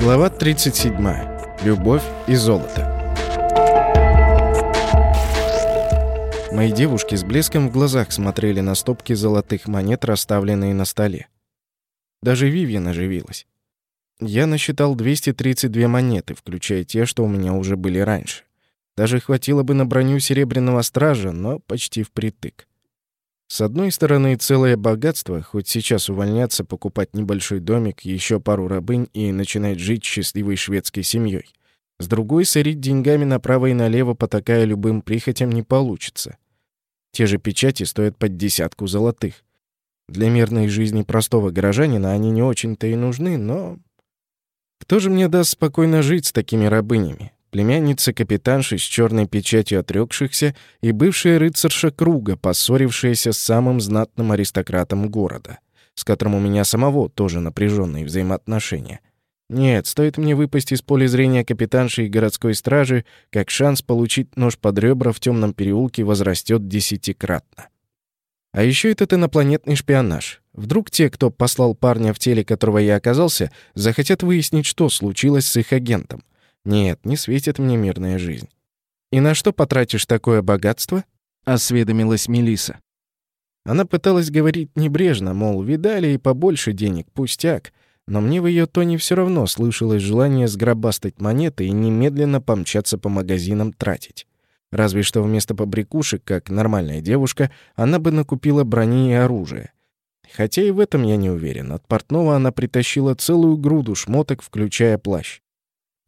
Глава 37. Любовь и золото. Мои девушки с блеском в глазах смотрели на стопки золотых монет, расставленные на столе. Даже Вивьен оживилась. Я насчитал 232 монеты, включая те, что у меня уже были раньше. Даже хватило бы на броню Серебряного Стража, но почти впритык. С одной стороны, целое богатство, хоть сейчас увольняться, покупать небольшой домик, еще пару рабынь и начинать жить счастливой шведской семьей. С другой, сорить деньгами направо и налево, потакая любым прихотям, не получится. Те же печати стоят под десятку золотых. Для мирной жизни простого горожанина они не очень-то и нужны, но... Кто же мне даст спокойно жить с такими рабынями? Племянница капитанши с черной печатью отрекшихся и бывшая рыцарша круга, поссорившаяся с самым знатным аристократом города, с которым у меня самого тоже напряженные взаимоотношения. Нет, стоит мне выпасть из поля зрения капитанши и городской стражи, как шанс получить нож под ребра в темном переулке возрастет десятикратно. А еще этот инопланетный шпионаж. Вдруг те, кто послал парня в теле, которого я оказался, захотят выяснить, что случилось с их агентом. Нет, не светит мне мирная жизнь. И на что потратишь такое богатство? осведомилась Мелиса. Она пыталась говорить небрежно, мол, видали и побольше денег, пустяк, но мне в ее тоне все равно слышалось желание сгробастать монеты и немедленно помчаться по магазинам тратить. Разве что вместо побрякушек, как нормальная девушка, она бы накупила брони и оружие. Хотя и в этом я не уверен. От портного она притащила целую груду шмоток, включая плащ.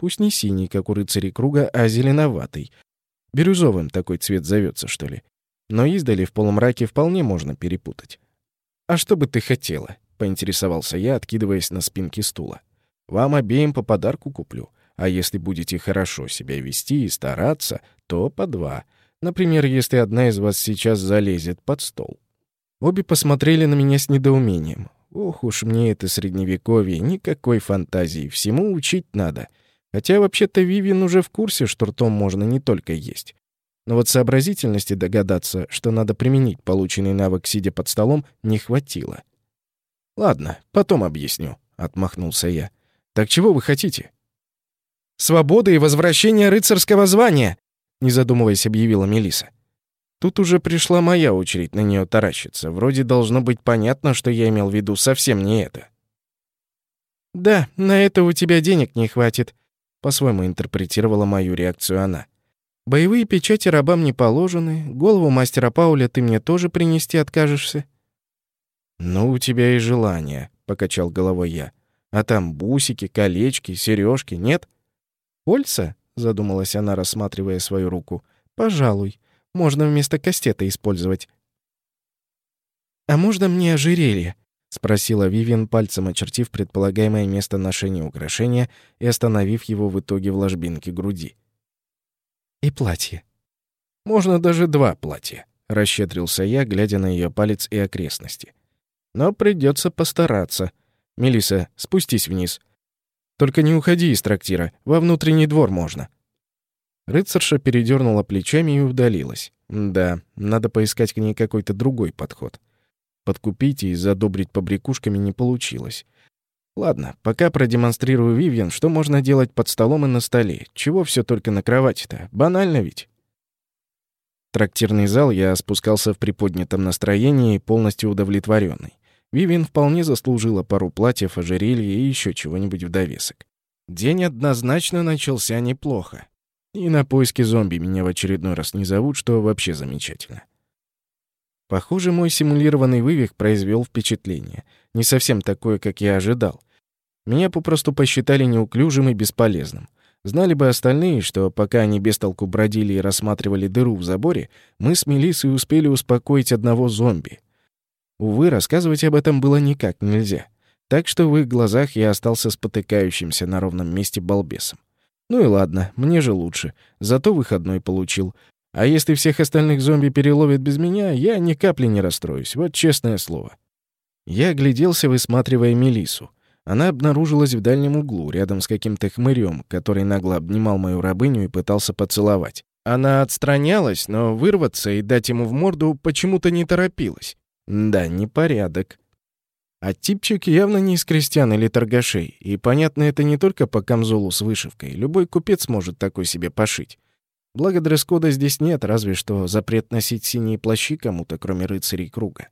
Пусть не синий, как у рыцарей круга, а зеленоватый. Бирюзовым такой цвет зовется, что ли. Но издали в полумраке вполне можно перепутать. «А что бы ты хотела?» — поинтересовался я, откидываясь на спинке стула. «Вам обеим по подарку куплю. А если будете хорошо себя вести и стараться, то по два. Например, если одна из вас сейчас залезет под стол». Обе посмотрели на меня с недоумением. Ох уж мне это средневековье, никакой фантазии, всему учить надо — Хотя вообще-то Вивин уже в курсе, что ртом можно не только есть. Но вот сообразительности догадаться, что надо применить полученный навык, сидя под столом, не хватило. «Ладно, потом объясню», — отмахнулся я. «Так чего вы хотите?» «Свобода и возвращение рыцарского звания!» — не задумываясь, объявила Мелиса. Тут уже пришла моя очередь на нее таращиться. Вроде должно быть понятно, что я имел в виду совсем не это. «Да, на это у тебя денег не хватит», по-своему интерпретировала мою реакцию она. «Боевые печати рабам не положены, голову мастера Пауля ты мне тоже принести откажешься». «Ну, у тебя и желание», — покачал головой я. «А там бусики, колечки, сережки, нет?» «Кольца?» — задумалась она, рассматривая свою руку. «Пожалуй. Можно вместо кастета использовать». «А можно мне ожерелье?» — спросила Вивиан, пальцем очертив предполагаемое место ношения украшения и остановив его в итоге в ложбинке груди. «И платье». «Можно даже два платья», — расщедрился я, глядя на ее палец и окрестности. «Но придется постараться. Мелиса, спустись вниз. Только не уходи из трактира, во внутренний двор можно». Рыцарша передернула плечами и удалилась. Да, надо поискать к ней какой-то другой подход. Подкупить и задобрить побрякушками не получилось. Ладно, пока продемонстрирую Вивьен, что можно делать под столом и на столе. Чего все только на кровати-то? Банально ведь. трактирный зал я спускался в приподнятом настроении, полностью удовлетворенный. Вивиан вполне заслужила пару платьев, ожерелья и еще чего-нибудь в довесок. День однозначно начался неплохо. И на поиски зомби меня в очередной раз не зовут, что вообще замечательно. Похоже, мой симулированный вывих произвел впечатление. Не совсем такое, как я ожидал. Меня попросту посчитали неуклюжим и бесполезным. Знали бы остальные, что пока они без толку бродили и рассматривали дыру в заборе, мы с Мелиссой успели успокоить одного зомби. Увы, рассказывать об этом было никак нельзя. Так что в их глазах я остался спотыкающимся на ровном месте балбесом. Ну и ладно, мне же лучше. Зато выходной получил. А если всех остальных зомби переловят без меня, я ни капли не расстроюсь, вот честное слово. Я огляделся, высматривая Мелису. Она обнаружилась в дальнем углу, рядом с каким-то хмырем, который нагло обнимал мою рабыню и пытался поцеловать. Она отстранялась, но вырваться и дать ему в морду почему-то не торопилась. Да, непорядок. А типчик явно не из крестьян или торгашей, и понятно это не только по камзолу с вышивкой. Любой купец может такой себе пошить. Благо дресс-кода здесь нет, разве что запрет носить синие плащи кому-то, кроме рыцарей круга.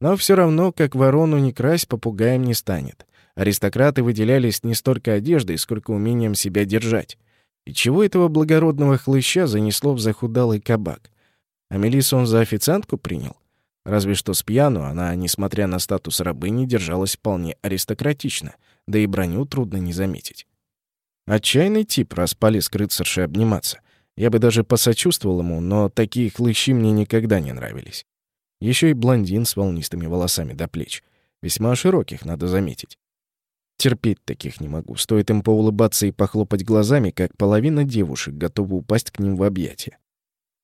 Но все равно, как ворону не красть, попугаем не станет. Аристократы выделялись не столько одеждой, сколько умением себя держать. И чего этого благородного хлыща занесло в захудалый кабак? А Мелиссу он за официантку принял? Разве что с пьяну она, несмотря на статус рабыни, держалась вполне аристократично, да и броню трудно не заметить. Отчаянный тип, раз полез к рыцарше обниматься. Я бы даже посочувствовал ему, но такие хлыщи мне никогда не нравились. Еще и блондин с волнистыми волосами до плеч. Весьма широких, надо заметить. Терпеть таких не могу. Стоит им поулыбаться и похлопать глазами, как половина девушек готова упасть к ним в объятия.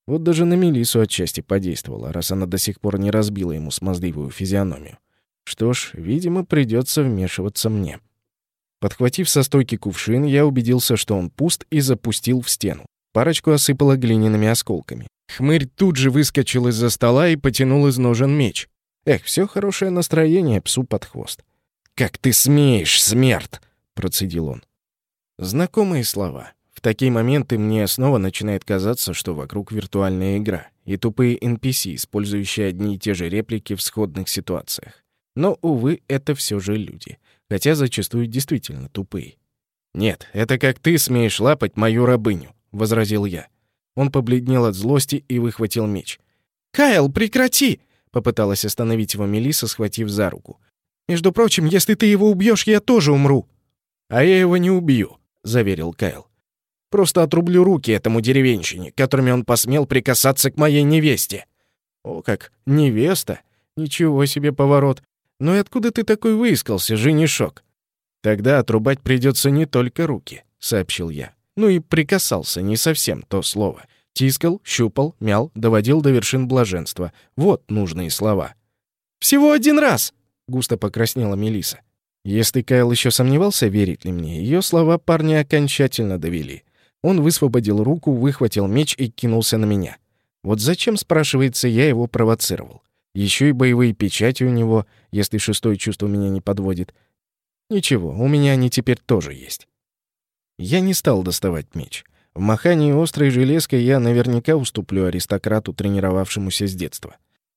Вот даже на Мелису отчасти подействовала, раз она до сих пор не разбила ему смазливую физиономию. Что ж, видимо, придется вмешиваться мне. Подхватив со стойки кувшин, я убедился, что он пуст, и запустил в стену. Парочку осыпало глиняными осколками. Хмырь тут же выскочил из-за стола и потянул из ножен меч. Эх, все хорошее настроение псу под хвост. «Как ты смеешь, смерть!» — процедил он. Знакомые слова. В такие моменты мне снова начинает казаться, что вокруг виртуальная игра и тупые NPC, использующие одни и те же реплики в сходных ситуациях. Но, увы, это все же люди, хотя зачастую действительно тупые. «Нет, это как ты смеешь лапать мою рабыню», — возразил я. Он побледнел от злости и выхватил меч. «Кайл, прекрати!» — попыталась остановить его Мелиса, схватив за руку. «Между прочим, если ты его убьешь, я тоже умру». «А я его не убью», — заверил Кайл. Просто отрублю руки этому деревенщине, которыми он посмел прикасаться к моей невесте. О, как, невеста? Ничего себе поворот. Ну и откуда ты такой выискался, женишок? Тогда отрубать придется не только руки, сообщил я. Ну и прикасался не совсем то слово. Тискал, щупал, мял, доводил до вершин блаженства. Вот нужные слова. Всего один раз, густо покраснела Мелиса. Если Кайл еще сомневался, верить ли мне, ее слова парня окончательно довели. Он высвободил руку, выхватил меч и кинулся на меня. Вот зачем, спрашивается, я его провоцировал? Еще и боевые печати у него, если шестое чувство меня не подводит. Ничего, у меня они теперь тоже есть. Я не стал доставать меч. В махании острой железкой я наверняка уступлю аристократу, тренировавшемуся с детства.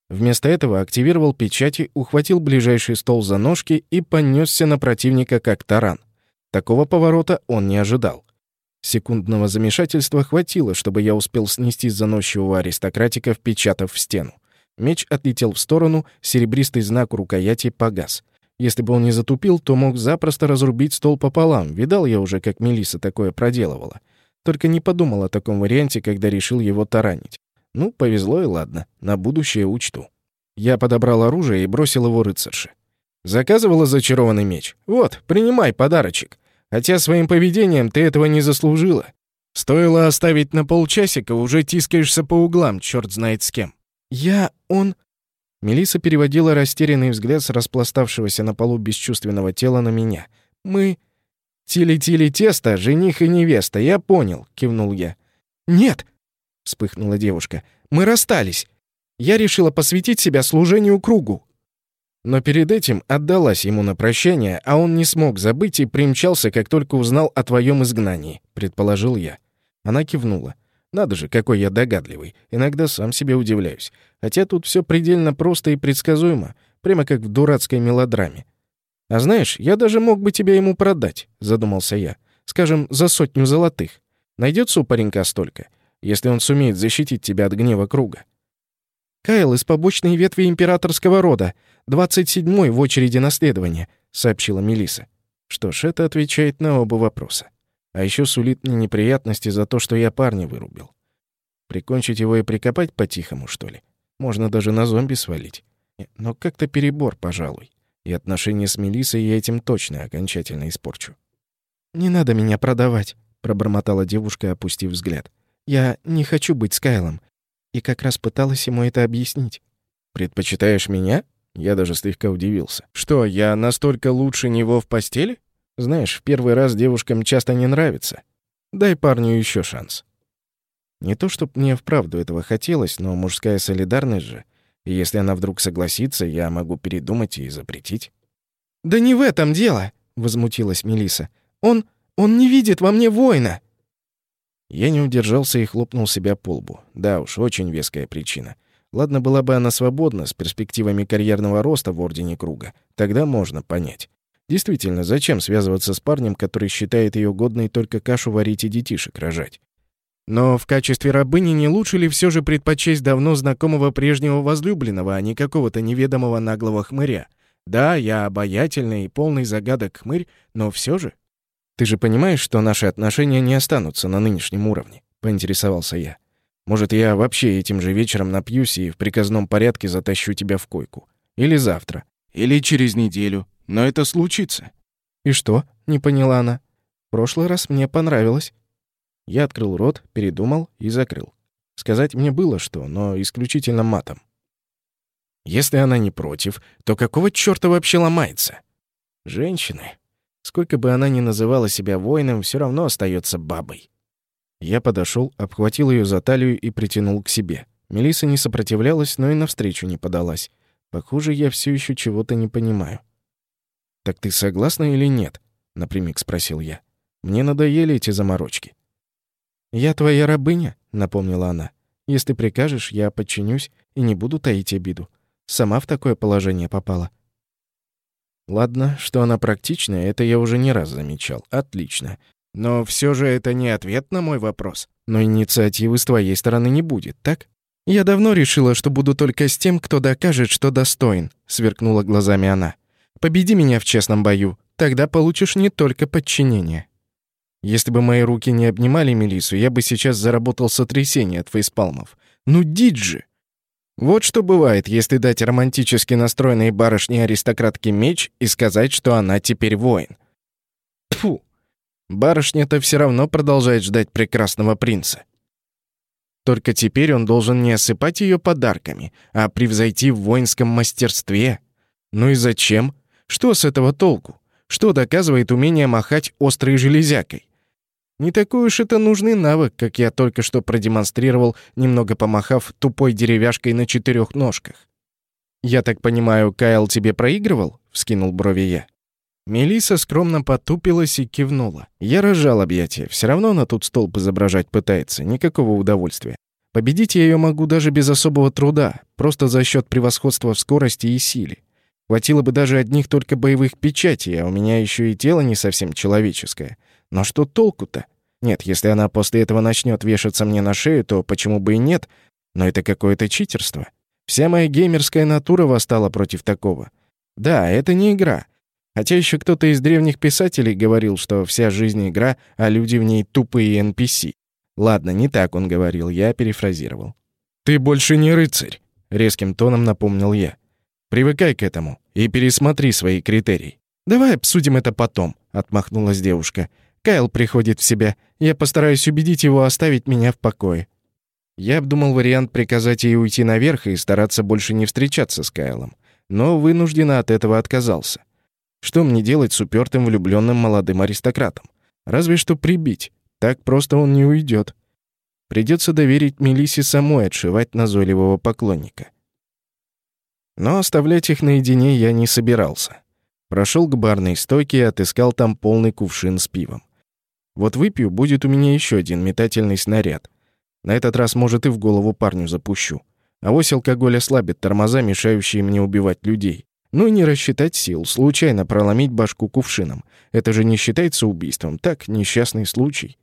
Вместо этого активировал печати, ухватил ближайший стол за ножки и понесся на противника как таран. Такого поворота он не ожидал. Секундного замешательства хватило, чтобы я успел снести заносчивого аристократика, впечатав в стену. Меч отлетел в сторону, серебристый знак рукояти погас. Если бы он не затупил, то мог запросто разрубить стол пополам. Видал я уже, как Мелиса такое проделывала. Только не подумал о таком варианте, когда решил его таранить. Ну, повезло и ладно, на будущее учту. Я подобрал оружие и бросил его рыцарше. Заказывала зачарованный меч? Вот, принимай подарочек. Хотя своим поведением ты этого не заслужила. Стоило оставить на полчасика, уже тискаешься по углам, черт знает с кем. Я... он... Мелиса переводила растерянный взгляд с распластавшегося на полу бесчувственного тела на меня. «Мы...» «Тили-тили тесто, жених и невеста, я понял», — кивнул я. «Нет!» — вспыхнула девушка. «Мы расстались. Я решила посвятить себя служению кругу». Но перед этим отдалась ему на прощание, а он не смог забыть и примчался, как только узнал о твоем изгнании, предположил я. Она кивнула. Надо же, какой я догадливый. Иногда сам себе удивляюсь. Хотя тут все предельно просто и предсказуемо, прямо как в дурацкой мелодраме. А знаешь, я даже мог бы тебя ему продать, задумался я. Скажем, за сотню золотых. Найдется у паренька столько, если он сумеет защитить тебя от гнева круга. Кайл из побочной ветви императорского рода, двадцать седьмой в очереди наследования», — сообщила Мелиса. Что ж, это отвечает на оба вопроса. А еще сулит мне неприятности за то, что я парня вырубил. Прикончить его и прикопать по-тихому, что ли? Можно даже на зомби свалить. Но как-то перебор, пожалуй. И отношения с Мелиссой я этим точно окончательно испорчу. «Не надо меня продавать», — пробормотала девушка, опустив взгляд. «Я не хочу быть с Кайлом и как раз пыталась ему это объяснить. «Предпочитаешь меня?» Я даже слегка удивился. «Что, я настолько лучше него в постели?» «Знаешь, в первый раз девушкам часто не нравится. Дай парню еще шанс». Не то, чтоб мне вправду этого хотелось, но мужская солидарность же. И если она вдруг согласится, я могу передумать и запретить. «Да не в этом дело!» — возмутилась Мелиса. «Он... он не видит во мне воина!» Я не удержался и хлопнул себя по лбу. Да уж, очень веская причина. Ладно, была бы она свободна, с перспективами карьерного роста в Ордене Круга. Тогда можно понять. Действительно, зачем связываться с парнем, который считает ее годной только кашу варить и детишек рожать? Но в качестве рабыни не лучше ли все же предпочесть давно знакомого прежнего возлюбленного, а не какого-то неведомого наглого хмыря? Да, я обаятельный и полный загадок хмырь, но все же... Ты же понимаешь, что наши отношения не останутся на нынешнем уровне? Поинтересовался я. Может, я вообще этим же вечером напьюсь и в приказном порядке затащу тебя в койку. Или завтра. Или через неделю. Но это случится. И что? Не поняла она. В прошлый раз мне понравилось. Я открыл рот, передумал и закрыл. Сказать мне было что, но исключительно матом. Если она не против, то какого чёрта вообще ломается? Женщины. Сколько бы она ни называла себя воином, все равно остается бабой. Я подошел, обхватил ее за талию и притянул к себе. Мелиса не сопротивлялась, но и навстречу не подалась. Похоже, я все еще чего-то не понимаю. «Так ты согласна или нет?» — напрямик спросил я. «Мне надоели эти заморочки». «Я твоя рабыня», — напомнила она. «Если прикажешь, я подчинюсь и не буду таить обиду. Сама в такое положение попала». Ладно, что она практичная, это я уже не раз замечал. Отлично. Но все же это не ответ на мой вопрос. Но инициативы с твоей стороны не будет, так? Я давно решила, что буду только с тем, кто докажет, что достоин, сверкнула глазами она. Победи меня в честном бою, тогда получишь не только подчинение. Если бы мои руки не обнимали Мелису, я бы сейчас заработал сотрясение от фейспалмов. Ну, диджи! Вот что бывает, если дать романтически настроенной барышне-аристократке меч и сказать, что она теперь воин. Тфу. Барышня-то все равно продолжает ждать прекрасного принца. Только теперь он должен не осыпать ее подарками, а превзойти в воинском мастерстве. Ну и зачем? Что с этого толку? Что доказывает умение махать острой железякой? Не такой уж это нужный навык, как я только что продемонстрировал, немного помахав тупой деревяшкой на четырех ножках. «Я так понимаю, Кайл тебе проигрывал?» — вскинул брови я. Мелиса скромно потупилась и кивнула. Я разжал объятия. Все равно она тут столб изображать пытается. Никакого удовольствия. Победить я ее могу даже без особого труда, просто за счет превосходства в скорости и силе. Хватило бы даже одних только боевых печатей, а у меня еще и тело не совсем человеческое. Но что толку-то? Нет, если она после этого начнет вешаться мне на шею, то почему бы и нет? Но это какое-то читерство. Вся моя геймерская натура восстала против такого. Да, это не игра. Хотя еще кто-то из древних писателей говорил, что вся жизнь — игра, а люди в ней тупые NPC. Ладно, не так он говорил, я перефразировал. «Ты больше не рыцарь», — резким тоном напомнил я. «Привыкай к этому и пересмотри свои критерии». «Давай обсудим это потом», — отмахнулась девушка. «Кайл приходит в себя. Я постараюсь убедить его оставить меня в покое». Я обдумал вариант приказать ей уйти наверх и стараться больше не встречаться с Кайлом, но вынужденно от этого отказался. Что мне делать с упертым влюбленным молодым аристократом? Разве что прибить. Так просто он не уйдет. Придется доверить Мелисе самой отшивать назойливого поклонника. Но оставлять их наедине я не собирался. Прошел к барной стойке и отыскал там полный кувшин с пивом. Вот выпью, будет у меня еще один метательный снаряд. На этот раз, может, и в голову парню запущу. А вось алкоголь ослабит тормоза, мешающие мне убивать людей. Ну и не рассчитать сил, случайно проломить башку кувшином. Это же не считается убийством, так, несчастный случай.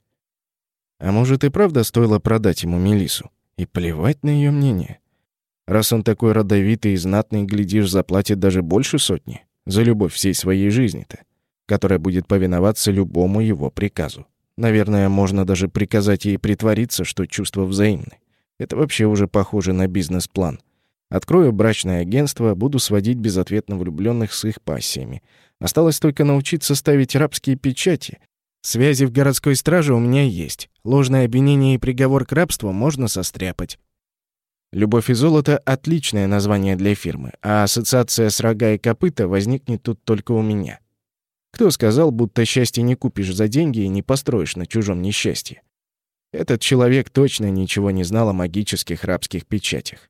А может и правда стоило продать ему Мелису? И плевать на ее мнение. Раз он такой родовитый и знатный, глядишь, заплатит даже больше сотни. За любовь всей своей жизни-то. Которая будет повиноваться любому его приказу. Наверное, можно даже приказать ей притвориться, что чувства взаимны. Это вообще уже похоже на бизнес-план — Открою брачное агентство, буду сводить безответно влюбленных с их пассиями. Осталось только научиться ставить рабские печати. Связи в городской страже у меня есть. Ложное обвинение и приговор к рабству можно состряпать. «Любовь и золото» — отличное название для фирмы, а ассоциация с рога и копыта возникнет тут только у меня. Кто сказал, будто счастье не купишь за деньги и не построишь на чужом несчастье? Этот человек точно ничего не знал о магических рабских печатях.